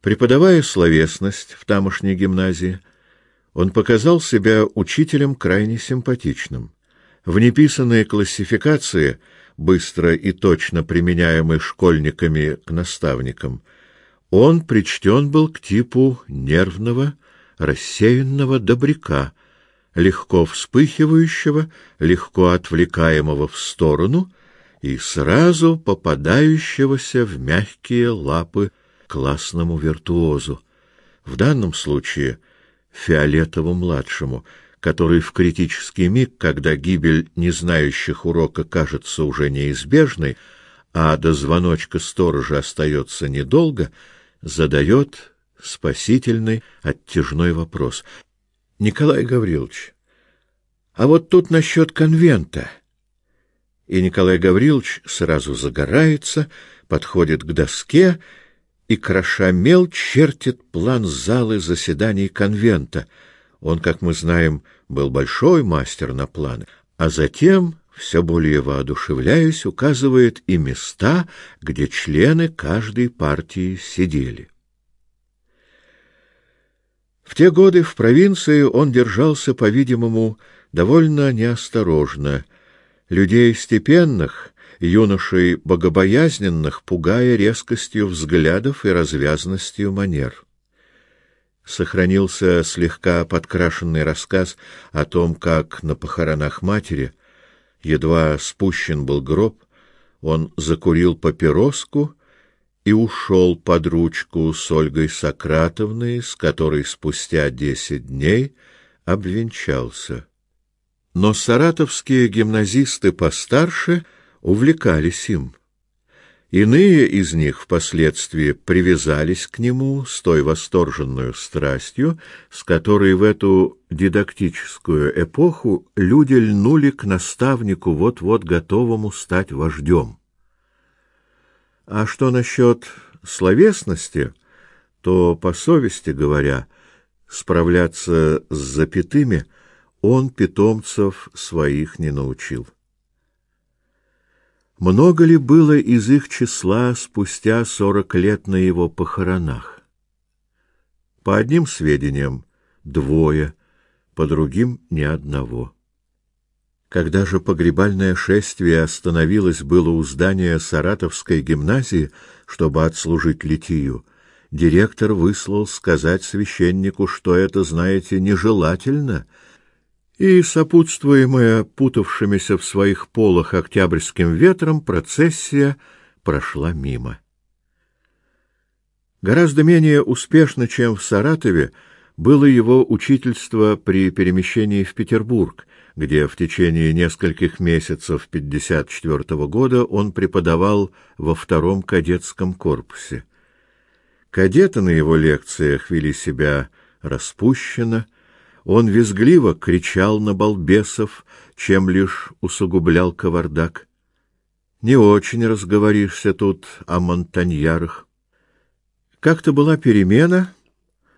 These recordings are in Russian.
Преподавая словесность в тамошней гимназии, он показал себя учителем крайне симпатичным. В неписанной классификации, быстро и точно применяемой школьниками к наставникам, он причтен был к типу нервного, рассеянного добряка, легко вспыхивающего, легко отвлекаемого в сторону и сразу попадающегося в мягкие лапы классному виртуозу, в данном случае Фиолетову-младшему, который в критический миг, когда гибель незнающих урока кажется уже неизбежной, а до звоночка сторожа остается недолго, задает спасительный, оттяжной вопрос. Николай Гаврилович, а вот тут насчет конвента. И Николай Гаврилович сразу загорается, подходит к доске и, кроша мел, чертит план залы заседаний конвента. Он, как мы знаем, был большой мастер на планы, а затем, все более воодушевляясь, указывает и места, где члены каждой партии сидели. В те годы в провинции он держался, по-видимому, довольно неосторожно. Людей степенных, юношей богобоязненных, пугая резкостью взглядов и развязностью манер. Сохранился слегка подкрашенный рассказ о том, как на похоронах матери, едва спущен был гроб, он закурил папироску и ушел под ручку с Ольгой Сократовной, с которой спустя десять дней обвенчался. Но саратовские гимназисты постарше увлекались им. Иные из них впоследствии привязались к нему с той восторженной страстью, с которой в эту дидактическую эпоху люди льнули к наставнику, вот-вот готовому стать вождем. А что насчет словесности, то, по совести говоря, справляться с запятыми он питомцев своих не научил. Много ли было из их числа спустя сорок лет на его похоронах? По одним сведениям двое, по другим ни одного. Когда же погребальное шествие остановилось было у здания Саратовской гимназии, чтобы отслужить литию, директор выслал сказать священнику, что это, знаете, нежелательно, и, сопутствуемая путавшимися в своих полах октябрьским ветром, процессия прошла мимо. Гораздо менее успешно, чем в Саратове, было его учительство при перемещении в Петербург, где в течение нескольких месяцев 54 -го года он преподавал во втором кадетском корпусе. Кадеты на его лекциях вели себя распущенно, он визгливо кричал на балбесов, чем лишь усугублял кавардак. Не очень разговоришься тут о монтаньярах. Как-то была перемена,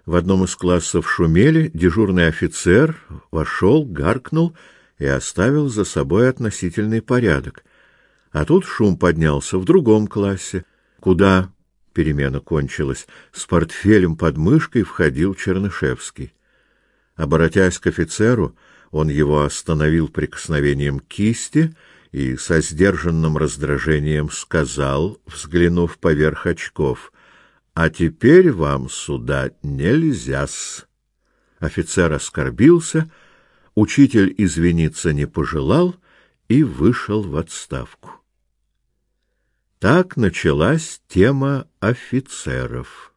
в одном из классов шумели, дежурный офицер вошел, гаркнул и оставил за собой относительный порядок. А тут шум поднялся в другом классе, куда перемена кончилась. С портфелем под мышкой входил Чернышевский. Обратясь к офицеру, он его остановил прикосновением кисти и со сдержанным раздражением сказал, взглянув поверх очков: а теперь вам сюда нельзя-с. Офицер оскорбился, учитель извиниться не пожелал и вышел в отставку. Так началась тема офицеров.